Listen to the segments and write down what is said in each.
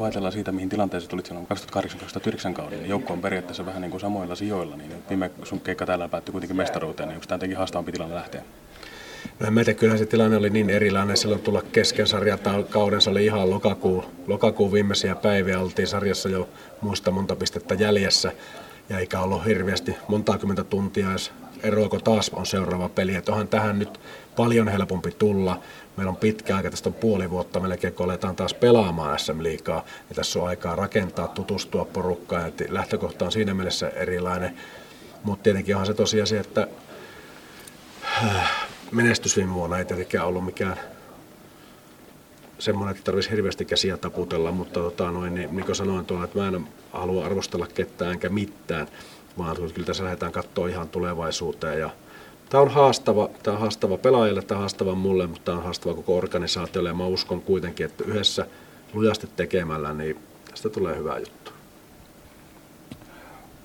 kun ajatellaan siitä, mihin tilanteeseen tulit silloin 2008-2009 kaudella, joukko on periaatteessa vähän niin kuin samoilla sijoilla, niin viime sun keikka täällä päättyi kuitenkin mestaruuteen, niin onko tämä jotenkin haastavampi tilanne lähteä? No en mä tiedä, kyllähän se tilanne oli niin erilainen silloin tulla kesken kauden. Se oli ihan lokakuu, lokakuun viimeisiä päiviä. Oltiin sarjassa jo muista monta pistettä jäljessä. Ja eikä ollut hirveästi monta kymmentä tuntia edes eroa, kun taas on seuraava peli. Että onhan tähän nyt paljon helpompi tulla. Meillä on pitkä aika, tästä on puoli vuotta melkein, kun aletaan taas pelaamaan SM Liikaa. Ja tässä on aikaa rakentaa, tutustua porukkaan. Ja lähtökohta on siinä mielessä erilainen. Mutta tietenkin onhan se tosiasia, että menestys viime vuonna ei tietenkään ollut mikään semmoinen, että tarvitsisi hirveästi käsiä taputella, mutta tota, noin, niin, niin kuin sanoin tuolla, että mä en halua arvostella ketään enkä mitään, vaan kyllä tässä lähdetään katsoa ihan tulevaisuuteen. Ja tämä on haastava, tämä on haastava pelaajille, tämä on haastava mulle, mutta tämä on haastava koko organisaatiolle ja mä uskon kuitenkin, että yhdessä lujasti tekemällä, niin tästä tulee hyvä juttu.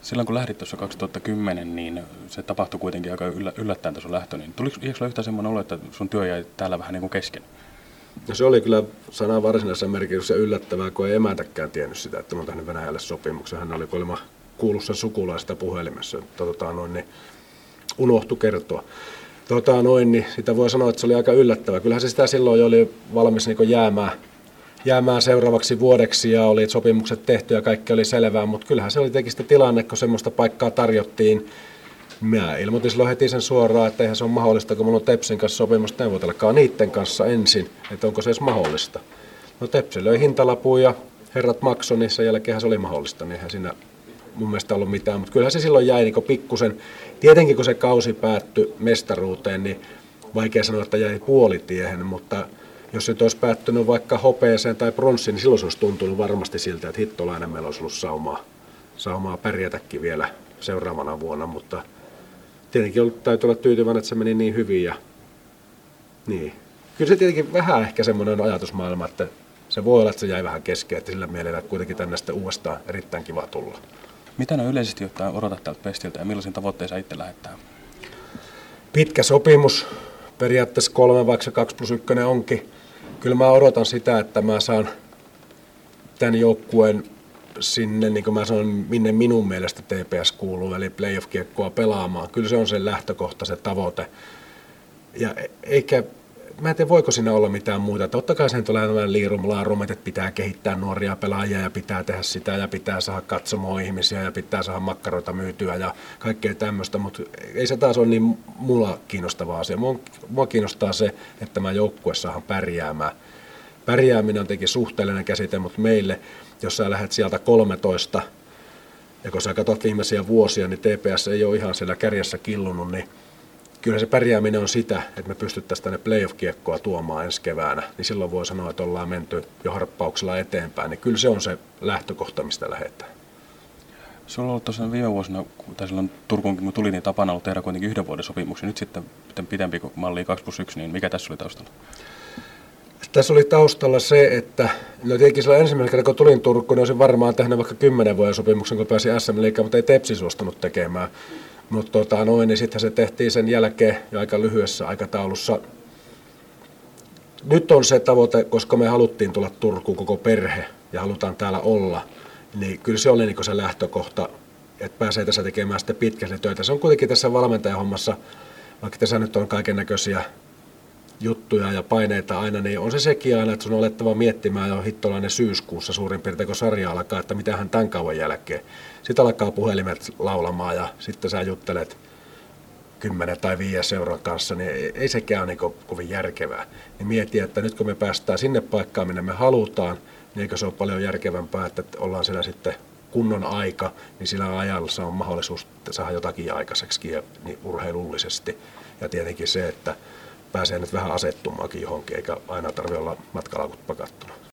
Silloin kun lähdit tuossa 2010, niin se tapahtui kuitenkin aika yllättäen tuossa lähtö. Niin tuliko sinulla yhtään semmoinen olo, että sun työ jäi täällä vähän niin kuin kesken? No se oli kyllä sanan varsinaisessa merkityksessä yllättävää, kun ei emäntäkään tiennyt sitä, että mä oon tehnyt Venäjälle sopimuksen. Hän oli kuulemma kuullut sen sukulaista puhelimessa. Tota, noin, niin unohtu kertoa. Tota, noin, niin sitä voi sanoa, että se oli aika yllättävää. Kyllähän se sitä silloin jo oli valmis niin jäämään jäämään seuraavaksi vuodeksi ja oli sopimukset tehty ja kaikki oli selvää, mutta kyllähän se oli tietenkin tilanne, kun semmoista paikkaa tarjottiin. Mä ilmoitin silloin heti sen suoraan, että eihän se ole mahdollista, kun mulla on Tepsin kanssa sopimus, neuvotelkaa niiden kanssa ensin, että onko se edes mahdollista. No Tepsi löi hintalapuun ja herrat maksoi, niin sen jälkeen se oli mahdollista, niin eihän siinä mun mielestä ollut mitään, mutta kyllähän se silloin jäi niin pikkusen, tietenkin kun se kausi päättyi mestaruuteen, niin vaikea sanoa, että jäi puolitiehen, mutta jos se olisi päättynyt vaikka hopeeseen tai pronssiin, niin silloin se olisi tuntunut varmasti siltä, että hittolainen meillä olisi ollut saumaa, saumaa pärjätäkin vielä seuraavana vuonna, mutta tietenkin ollut, täytyy olla tyytyväinen, että se meni niin hyvin. Ja, niin. Kyllä se tietenkin vähän ehkä semmoinen ajatusmaailma, että se voi olla, että se jäi vähän kesken, että sillä mielellä kuitenkin tänne sitten uudestaan erittäin kiva tulla. Mitä ne yleisesti ottaen odotat tältä pestiltä ja millaisiin tavoitteisiin sä itse lähettää? Pitkä sopimus, periaatteessa kolme, vaikka se 2 plus 1 onkin kyllä mä odotan sitä, että mä saan tämän joukkueen sinne, niin kuin mä sanon, minne minun mielestä TPS kuuluu, eli playoff-kiekkoa pelaamaan. Kyllä se on se lähtökohta, se tavoite. Ja e- eikä, mä en tiedä voiko siinä olla mitään muuta. Totta kai sen tulee tämmöinen liirum laarum, että pitää kehittää nuoria pelaajia ja pitää tehdä sitä ja pitää saada katsomaan ihmisiä ja pitää saada makkaroita myytyä ja kaikkea tämmöistä, mutta ei se taas ole niin mulla kiinnostava asia. Mua, mua kiinnostaa se, että mä joukkue saahan pärjäämään. Pärjääminen on tietenkin suhteellinen käsite, mutta meille, jos sä lähdet sieltä 13, ja kun sä katsot viimeisiä vuosia, niin TPS ei ole ihan siellä kärjessä killunut, niin kyllä se pärjääminen on sitä, että me pystyttäisiin tänne playoff-kiekkoa tuomaan ensi keväänä, niin silloin voi sanoa, että ollaan menty jo harppauksella eteenpäin, niin kyllä se on se lähtökohta, mistä lähdetään. Sulla on ollut tosiaan viime vuosina, tai silloin Turkuun kun tuli, niin tapana ollut tehdä kuitenkin yhden vuoden sopimuksia. Nyt sitten pitempi kuin malli 2 plus 1, niin mikä tässä oli taustalla? Tässä oli taustalla se, että no tietenkin silloin ensimmäisen kerran kun tulin Turkuun, niin olisin varmaan tehnyt vaikka kymmenen vuoden sopimuksen, kun pääsin SM Liigaan, mutta ei Tepsi suostunut tekemään. Mutta tota, noin, niin sitten se tehtiin sen jälkeen jo aika lyhyessä aikataulussa. Nyt on se tavoite, koska me haluttiin tulla Turkuun koko perhe ja halutaan täällä olla, niin kyllä se oli niin se lähtökohta, että pääsee tässä tekemään sitten pitkästi töitä. Se on kuitenkin tässä valmentajahommassa, vaikka tässä nyt on kaiken näköisiä juttuja ja paineita aina, niin on se sekin aina, että sun on alettava miettimään jo hittolainen syyskuussa suurin piirtein, kun sarja alkaa, että mitä hän tämän kauan jälkeen. Sitten alkaa puhelimet laulamaan ja sitten sä juttelet kymmenen tai viiden seuran kanssa, niin ei sekään ole niin kovin järkevää. Niin mieti, että nyt kun me päästään sinne paikkaan, minne me halutaan, niin eikö se ole paljon järkevämpää, että ollaan siellä sitten kunnon aika, niin sillä ajalla on mahdollisuus saada jotakin aikaiseksi niin urheilullisesti. Ja tietenkin se, että pääsee nyt vähän asettumaankin johonkin, eikä aina tarvitse olla matkalaukut pakattuna.